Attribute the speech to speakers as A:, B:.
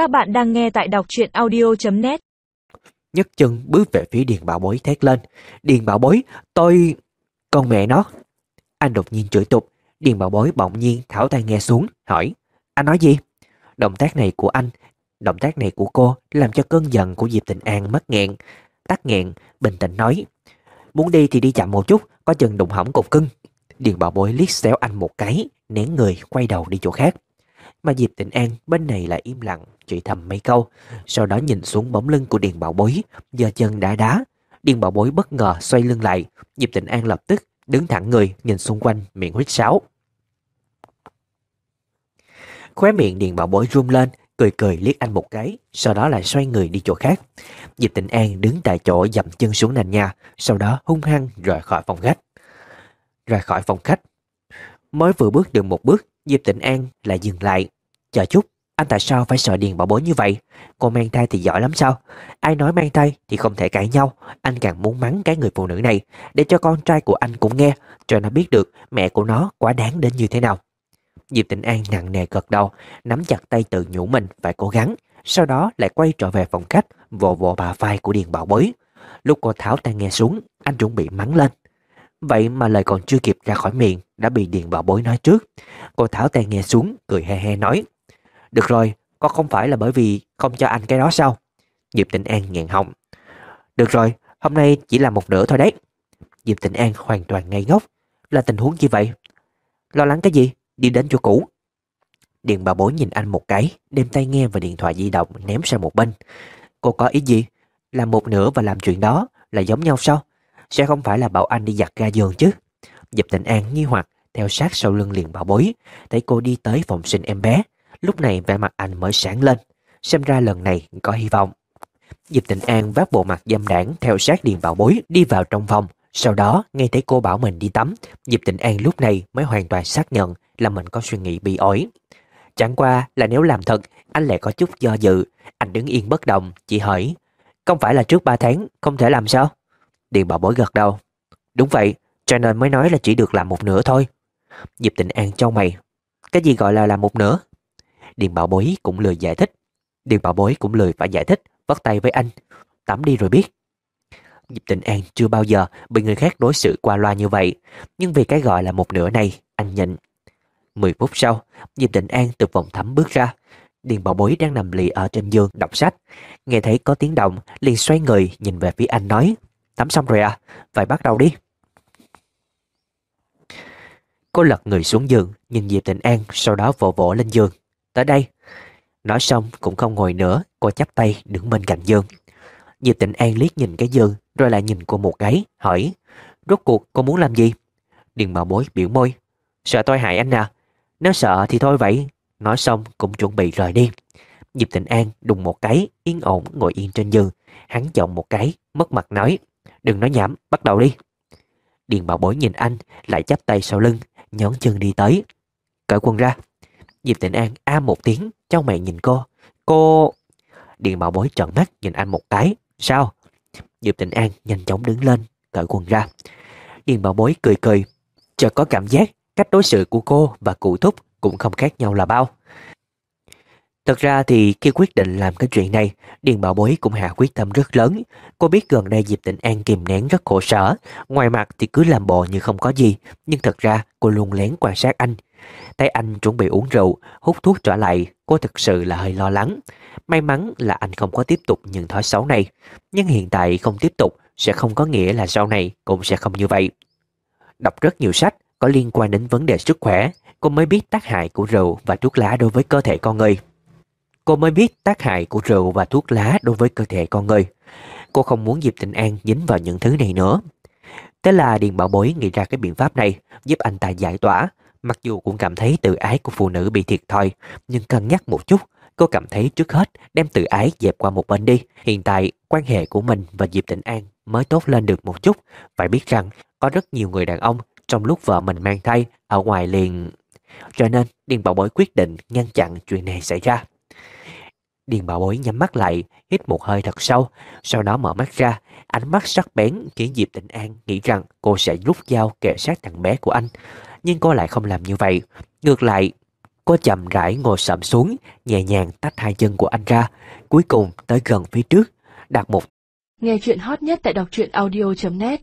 A: Các bạn đang nghe tại đọc truyện audio.net
B: nhất chân bước về phía Điền Bảo Bối thét lên. Điền Bảo Bối, tôi... Con mẹ nó. Anh đột nhiên chửi tục. Điền Bảo Bối bỗng nhiên thảo tay nghe xuống, hỏi. Anh nói gì? Động tác này của anh, động tác này của cô làm cho cơn giận của Diệp Tình An mất nghẹn. Tắt nghẹn, bình tĩnh nói. Muốn đi thì đi chậm một chút, có chừng đụng hỏng cục cưng. Điền Bảo Bối liếc xéo anh một cái, nén người quay đầu đi chỗ khác. Mà Diệp Tịnh An bên này lại im lặng, chửi thầm mấy câu, sau đó nhìn xuống bóng lưng của Điền Bảo Bối, giờ chân đã đá. Điền Bảo Bối bất ngờ xoay lưng lại, Diệp Tịnh An lập tức đứng thẳng người, nhìn xung quanh miệng huyết sáo. Khóe miệng Điền Bảo Bối run lên, cười cười liếc anh một cái, sau đó lại xoay người đi chỗ khác. Diệp Tịnh An đứng tại chỗ dậm chân xuống nền nhà, sau đó hung hăng rời khỏi phòng khách. Rời khỏi phòng khách. Mới vừa bước được một bước, Diệp Tịnh An lại dừng lại. Chờ chút, anh tại sao phải sợ Điền Bảo Bối như vậy? Cô mang thai thì giỏi lắm sao? Ai nói mang thai thì không thể cãi nhau. Anh càng muốn mắng cái người phụ nữ này để cho con trai của anh cũng nghe, cho nó biết được mẹ của nó quá đáng đến như thế nào. Diệp Tịnh An nặng nề gật đầu, nắm chặt tay tự nhủ mình phải cố gắng, sau đó lại quay trở về phòng khách, vỗ vỗ bà vai của Điền Bảo Bối. Lúc cô tháo tay nghe xuống, anh chuẩn bị mắng lên. Vậy mà lời còn chưa kịp ra khỏi miệng đã bị Điền Bảo Bối nói trước. Cô tháo tay nghe xuống, cười he he nói. Được rồi, có không phải là bởi vì không cho anh cái đó sao? Diệp Tịnh An nghẹn họng. Được rồi, hôm nay chỉ là một nửa thôi đấy. Diệp Tịnh An hoàn toàn ngây ngốc. Là tình huống như vậy? Lo lắng cái gì? Đi đến chỗ cũ. Điền Bảo Bối nhìn anh một cái, đem tay nghe và điện thoại di động ném sang một bên. Cô có ý gì? Làm một nửa và làm chuyện đó là giống nhau sao? Sẽ không phải là bảo anh đi giặt ga giường chứ? Dịp Tịnh An nghi hoặc theo sát sau lưng liền bảo bối, thấy cô đi tới phòng sinh em bé. Lúc này vẻ mặt anh mới sáng lên, xem ra lần này có hy vọng. Dịp Tịnh An vác bộ mặt dâm đảng theo sát Điền Bảo Bối đi vào trong phòng. Sau đó, nghe thấy cô bảo mình đi tắm, Diệp Tịnh An lúc này mới hoàn toàn xác nhận là mình có suy nghĩ bị ổi. Chẳng qua là nếu làm thật, anh lại có chút do dự. Anh đứng yên bất động, chỉ hỏi, không phải là trước 3 tháng, không thể làm sao? Điền Bảo Bối gật đầu. Đúng vậy, cho nên mới nói là chỉ được làm một nửa thôi. Diệp Tịnh An cho mày. Cái gì gọi là làm một nửa? Điền Bảo Bối cũng lười giải thích. Điền Bảo Bối cũng lười phải giải thích, vắt tay với anh. Tắm đi rồi biết. Diệp Tịnh An chưa bao giờ bị người khác đối xử qua loa như vậy. Nhưng vì cái gọi là một nửa này, anh nhịn. Mười phút sau, Diệp Tịnh An từ phòng tắm bước ra. Điền Bảo Bối đang nằm lì ở trên giường đọc sách. Nghe thấy có tiếng động, liền xoay người nhìn về phía anh nói. Tắm xong rồi à? Vậy bắt đầu đi. Cô lật người xuống giường, nhìn Diệp Tịnh An, sau đó vỗ vỗ lên giường. Tới đây. Nói xong cũng không ngồi nữa, cô chắp tay đứng bên cạnh giường. Diệp Tịnh An liếc nhìn cái giường, rồi lại nhìn cô một cái, hỏi. Rốt cuộc cô muốn làm gì? Điền Bảo Bối biểu môi. Sợ tôi hại anh à? Nếu sợ thì thôi vậy. Nói xong cũng chuẩn bị rời đi. Diệp Tịnh An đùng một cái, yên ổn ngồi yên trên giường. Hắn chọn một cái, mất mặt nói. Đừng nói nhảm, bắt đầu đi. Điền Bảo Bối nhìn anh, lại chắp tay sau lưng, nhón chân đi tới. Cởi quần ra. Diệp Tịnh An a một tiếng, trong mày nhìn cô. Cô... Điền Bảo Bối trợn mắt nhìn anh một cái. Sao? Diệp Tịnh An nhanh chóng đứng lên, cởi quần ra. Điền Bảo Bối cười cười. Chợt có cảm giác cách đối xử của cô và cụ thúc cũng không khác nhau là bao. Thật ra thì khi quyết định làm cái chuyện này, Điền Bảo Bối cũng hạ quyết tâm rất lớn. Cô biết gần đây Diệp Tịnh An kìm nén rất khổ sở. Ngoài mặt thì cứ làm bộ như không có gì, nhưng thật ra cô luôn lén quan sát anh. Thấy anh chuẩn bị uống rượu, hút thuốc trở lại, cô thực sự là hơi lo lắng. May mắn là anh không có tiếp tục những thói xấu này. Nhưng hiện tại không tiếp tục sẽ không có nghĩa là sau này cũng sẽ không như vậy. Đọc rất nhiều sách có liên quan đến vấn đề sức khỏe, cô mới biết tác hại của rượu và thuốc lá đối với cơ thể con người. Cô mới biết tác hại của rượu và thuốc lá đối với cơ thể con người. Cô không muốn Diệp Tịnh An dính vào những thứ này nữa. Thế là Điền Bảo Bối nghĩ ra cái biện pháp này giúp anh ta giải tỏa. Mặc dù cũng cảm thấy tự ái của phụ nữ bị thiệt thòi, nhưng cân nhắc một chút, cô cảm thấy trước hết đem tự ái dẹp qua một bên đi. Hiện tại, quan hệ của mình và Diệp Tịnh An mới tốt lên được một chút. Phải biết rằng, có rất nhiều người đàn ông trong lúc vợ mình mang thai ở ngoài liền. Cho nên, Điền Bảo Bối quyết định ngăn chặn chuyện này xảy ra. Điền bảo bối nhắm mắt lại, hít một hơi thật sâu, sau đó mở mắt ra, ánh mắt sắc bén khiến Diệp Tịnh An nghĩ rằng cô sẽ rút dao kề sát thằng bé của anh. Nhưng cô lại không làm như vậy. Ngược lại, Cô chậm rãi ngồi sậm xuống, nhẹ nhàng tách hai chân của anh ra, cuối cùng tới gần phía trước, đặt một
A: Nghe chuyện hot nhất tại đọc truyện audio.net